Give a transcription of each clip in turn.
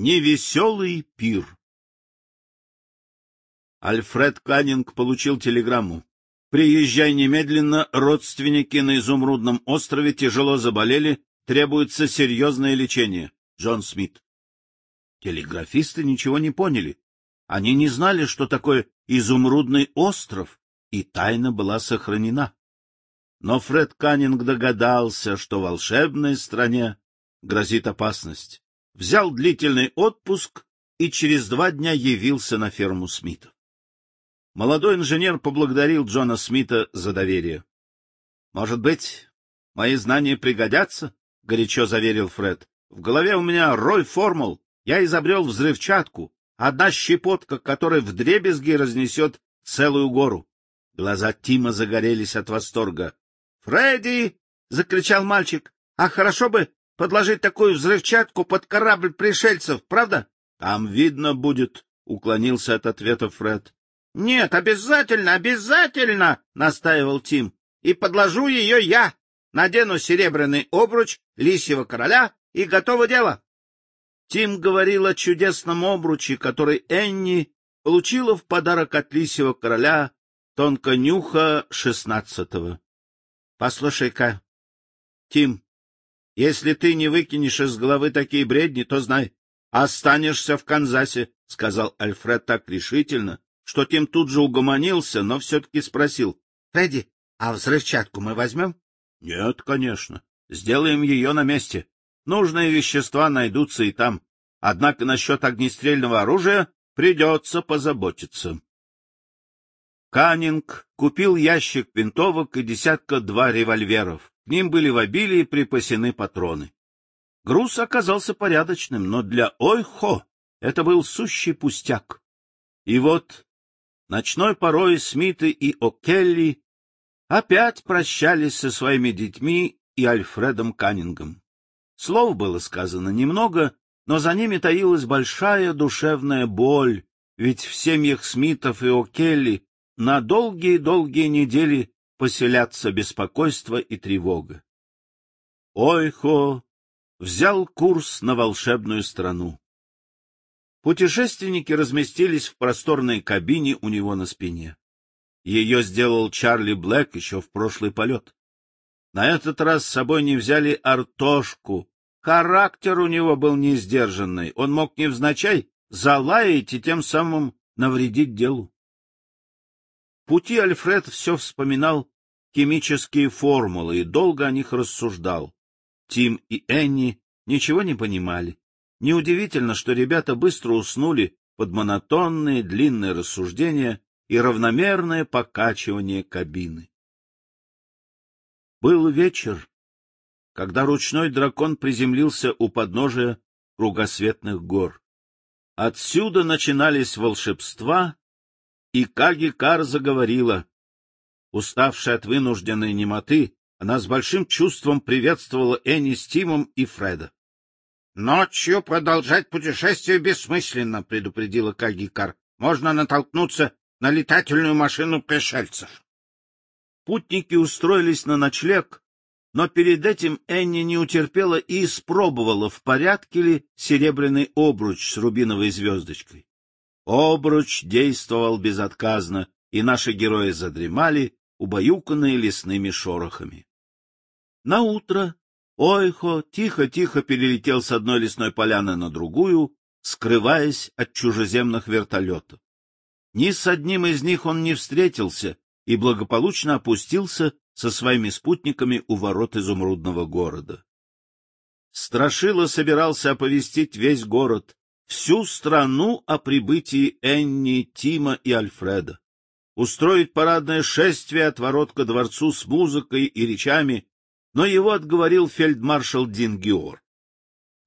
Невеселый пир Альфред Каннинг получил телеграмму. «Приезжай немедленно, родственники на Изумрудном острове тяжело заболели, требуется серьезное лечение. Джон Смит». Телеграфисты ничего не поняли. Они не знали, что такое Изумрудный остров, и тайна была сохранена. Но Фред Каннинг догадался, что в волшебной стране грозит опасность. Взял длительный отпуск и через два дня явился на ферму Смитов. Молодой инженер поблагодарил Джона Смита за доверие. — Может быть, мои знания пригодятся? — горячо заверил Фред. — В голове у меня рой формул. Я изобрел взрывчатку. Одна щепотка, которая вдребезги разнесет целую гору. Глаза Тима загорелись от восторга. — Фредди! — закричал мальчик. — А хорошо бы подложить такую взрывчатку под корабль пришельцев, правда? — Там видно будет, — уклонился от ответа Фред. — Нет, обязательно, обязательно, — настаивал Тим. — И подложу ее я. Надену серебряный обруч лисьего короля, и готово дело. Тим говорил о чудесном обруче, который Энни получила в подарок от лисьего короля Тонконюха шестнадцатого. — Послушай-ка, Тим, если ты не выкинешь из головы такие бредни, то знай, останешься в Канзасе, — сказал Альфред так решительно, что Тим тут же угомонился, но все-таки спросил. — Фредди, а взрывчатку мы возьмем? — Нет, конечно. Сделаем ее на месте. Нужные вещества найдутся и там. Однако насчет огнестрельного оружия придется позаботиться. Каннинг купил ящик винтовок и десятка-два револьверов. К ним были в обилии припасены патроны. Груз оказался порядочным, но для Ойхо это был сущий пустяк. И вот ночной порой Смиты и О'Келли опять прощались со своими детьми и Альфредом Каннингом. Слов было сказано немного, но за ними таилась большая душевная боль, ведь в семьях Смитов и О'Келли на долгие-долгие недели поселятся беспокойство и тревога. Ойхо взял курс на волшебную страну. Путешественники разместились в просторной кабине у него на спине. Ее сделал Чарли Блэк еще в прошлый полет. На этот раз с собой не взяли Артошку. Характер у него был несдержанный, он мог невзначай залаять и тем самым навредить делу пути Альфред все вспоминал химические формулы и долго о них рассуждал. Тим и Энни ничего не понимали. Неудивительно, что ребята быстро уснули под монотонные длинные рассуждения и равномерное покачивание кабины. Был вечер, когда ручной дракон приземлился у подножия кругосветных гор. Отсюда начинались волшебства и Каги Кар заговорила. Уставшая от вынужденной немоты, она с большим чувством приветствовала Энни с Тимом и Фреда. — Ночью продолжать путешествие бессмысленно, — предупредила Каги Кар. — Можно натолкнуться на летательную машину пришельцев. Путники устроились на ночлег, но перед этим Энни не утерпела и испробовала, в порядке ли серебряный обруч с рубиновой звездочкой. Обруч действовал безотказно, и наши герои задремали, убаюканные лесными шорохами. На утро Ойхо тихо-тихо перелетел с одной лесной поляны на другую, скрываясь от чужеземных вертолетов. Ни с одним из них он не встретился и благополучно опустился со своими спутниками у ворот изумрудного города. Страшила собирался оповестить весь город, всю страну о прибытии Энни, Тима и Альфреда, устроить парадное шествие от ворот ко дворцу с музыкой и речами, но его отговорил фельдмаршал Дингиор.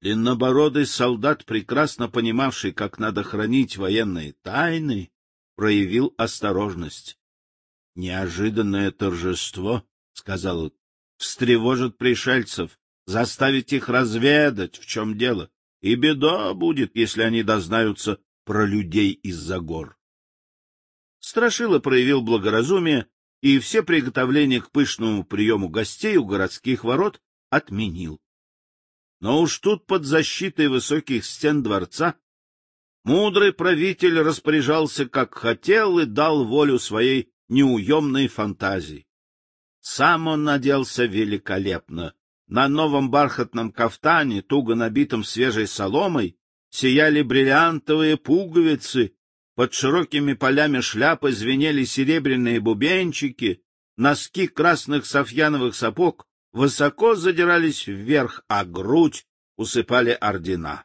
Длиннобородый солдат, прекрасно понимавший, как надо хранить военные тайны, проявил осторожность. — Неожиданное торжество, — сказал он, — встревожит пришельцев, заставить их разведать, в чем дело и беда будет, если они дознаются про людей из-за гор. Страшила проявил благоразумие и все приготовления к пышному приему гостей у городских ворот отменил. Но уж тут под защитой высоких стен дворца мудрый правитель распоряжался как хотел и дал волю своей неуемной фантазии. Сам он наделся великолепно. На новом бархатном кафтане, туго набитом свежей соломой, сияли бриллиантовые пуговицы, под широкими полями шляпы звенели серебряные бубенчики, носки красных софьяновых сапог высоко задирались вверх, а грудь усыпали ордена.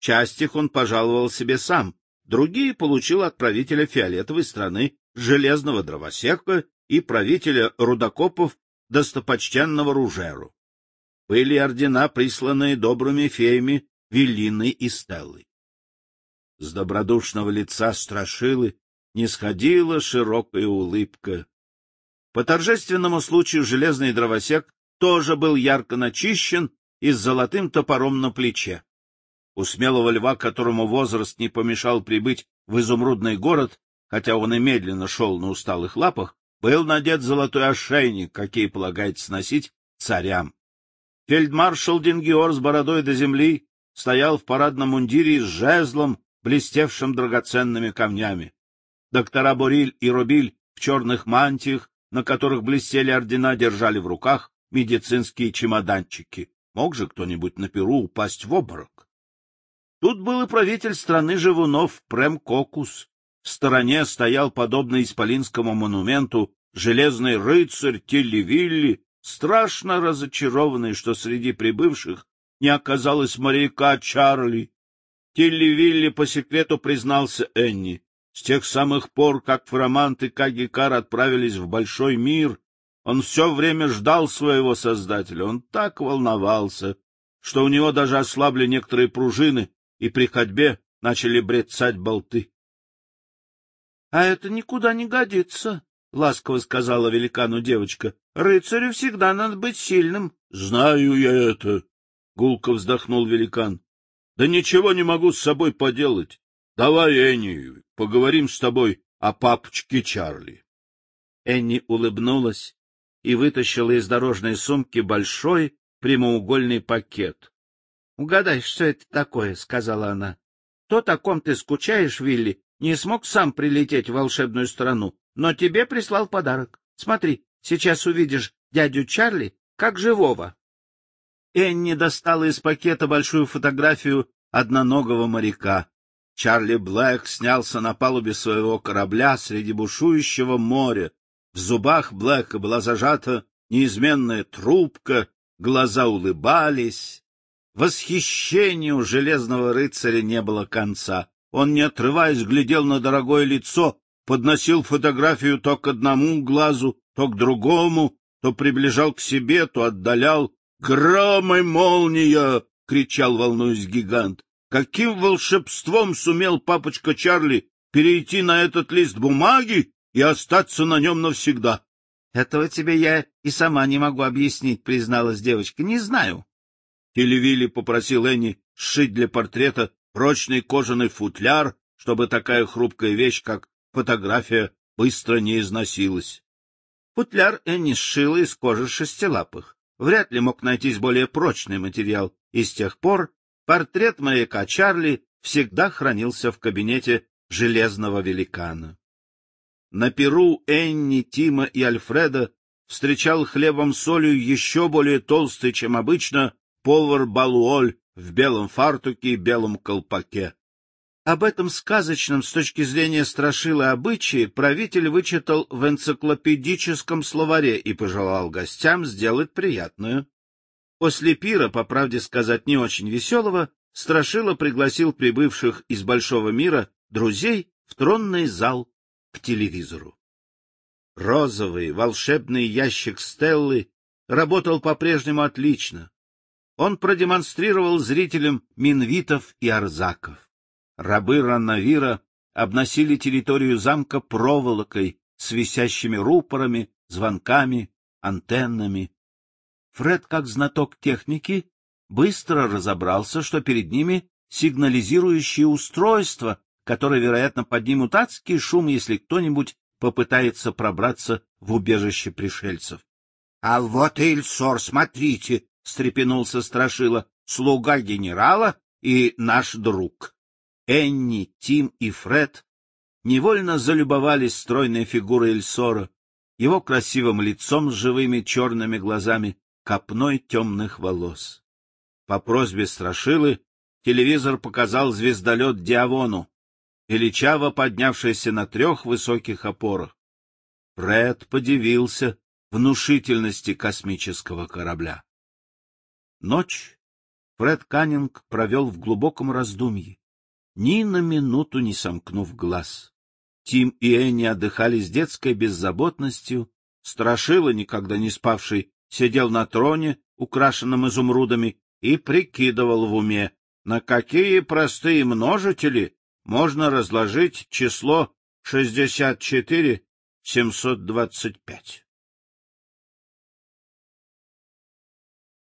Часть их он пожаловал себе сам, другие получил от правителя фиолетовой страны железного дровосека и правителя рудокопов достопочтенного Ружеру. Были ордена, присланные добрыми феями Велиной и Стеллой. С добродушного лица Страшилы не сходила широкая улыбка. По торжественному случаю железный дровосек тоже был ярко начищен и с золотым топором на плече. У смелого льва, которому возраст не помешал прибыть в изумрудный город, хотя он и медленно шел на усталых лапах, был надет золотой ошейник, какие полагается носить царям. Фельдмаршал Дингиор с бородой до земли стоял в парадном мундире с жезлом, блестевшим драгоценными камнями. Доктора Буриль и Рубиль в черных мантиях, на которых блестели ордена, держали в руках медицинские чемоданчики. Мог же кто-нибудь на перу упасть в обморок? Тут был и правитель страны живунов Прем Кокус. В стороне стоял, подобно исполинскому монументу, железный рыцарь Тилли-Вилли, страшно разочарованный, что среди прибывших не оказалось моряка Чарли. Тилли-Вилли по секрету признался Энни. С тех самых пор, как Фромант и Кагикар отправились в большой мир, он все время ждал своего создателя. Он так волновался, что у него даже ослабли некоторые пружины, и при ходьбе начали брецать болты. — А это никуда не годится, — ласково сказала великану девочка. — Рыцарю всегда надо быть сильным. — Знаю я это, — гулко вздохнул великан. — Да ничего не могу с собой поделать. Давай, Энни, поговорим с тобой о папочке Чарли. Энни улыбнулась и вытащила из дорожной сумки большой прямоугольный пакет. — Угадай, что это такое, — сказала она. — То, о ком ты скучаешь, Вилли, не смог сам прилететь в волшебную страну, но тебе прислал подарок. Смотри, сейчас увидишь дядю Чарли как живого. Энни достала из пакета большую фотографию одноногого моряка. Чарли Блэк снялся на палубе своего корабля среди бушующего моря. В зубах Блэка была зажата неизменная трубка, глаза улыбались. Восхищению железного рыцаря не было конца. Он, не отрываясь, глядел на дорогое лицо, подносил фотографию то к одному глазу, то к другому, то приближал к себе, то отдалял, «Гром и молния!» — кричал, волнуясь гигант. «Каким волшебством сумел папочка Чарли перейти на этот лист бумаги и остаться на нем навсегда?» «Этого тебе я и сама не могу объяснить», — призналась девочка. «Не знаю». Телевилли попросил Энни сшить для портрета прочный кожаный футляр, чтобы такая хрупкая вещь, как фотография, быстро не износилась. Футляр Энни сшила из кожи шестилапых. Вряд ли мог найтись более прочный материал, и с тех пор портрет моряка Чарли всегда хранился в кабинете железного великана. На Перу Энни, Тима и Альфреда встречал хлебом солью еще более толстый, чем обычно, повар Балуоль в белом фартуке и белом колпаке. Об этом сказочном с точки зрения страшилы обычаи правитель вычитал в энциклопедическом словаре и пожелал гостям сделать приятную. После пира, по правде сказать, не очень веселого, Страшила пригласил прибывших из большого мира друзей в тронный зал к телевизору. Розовый волшебный ящик Стеллы работал по-прежнему отлично. Он продемонстрировал зрителям минвитов и арзаков. Рабы Раннавира обносили территорию замка проволокой с висящими рупорами, звонками, антеннами. Фред, как знаток техники, быстро разобрался, что перед ними сигнализирующие устройства, которые, вероятно, поднимут адский шум, если кто-нибудь попытается пробраться в убежище пришельцев. — А вот и Ильсор, смотрите! — встрепенулся Страшила. слуга генерала и наш друг. Энни, Тим и Фред невольно залюбовались стройной фигурой Эльсора, его красивым лицом с живыми черными глазами, копной темных волос. По просьбе Страшилы телевизор показал звездолет Диавону, величаво поднявшийся на трех высоких опорах. Фред подивился внушительности космического корабля. Ночь Фред Каннинг провел в глубоком раздумье, ни на минуту не сомкнув глаз. Тим и Энни отдыхали с детской беззаботностью, Страшила, никогда не спавший, сидел на троне, украшенном изумрудами, и прикидывал в уме, на какие простые множители можно разложить число шестьдесят четыре семьсот двадцать пять.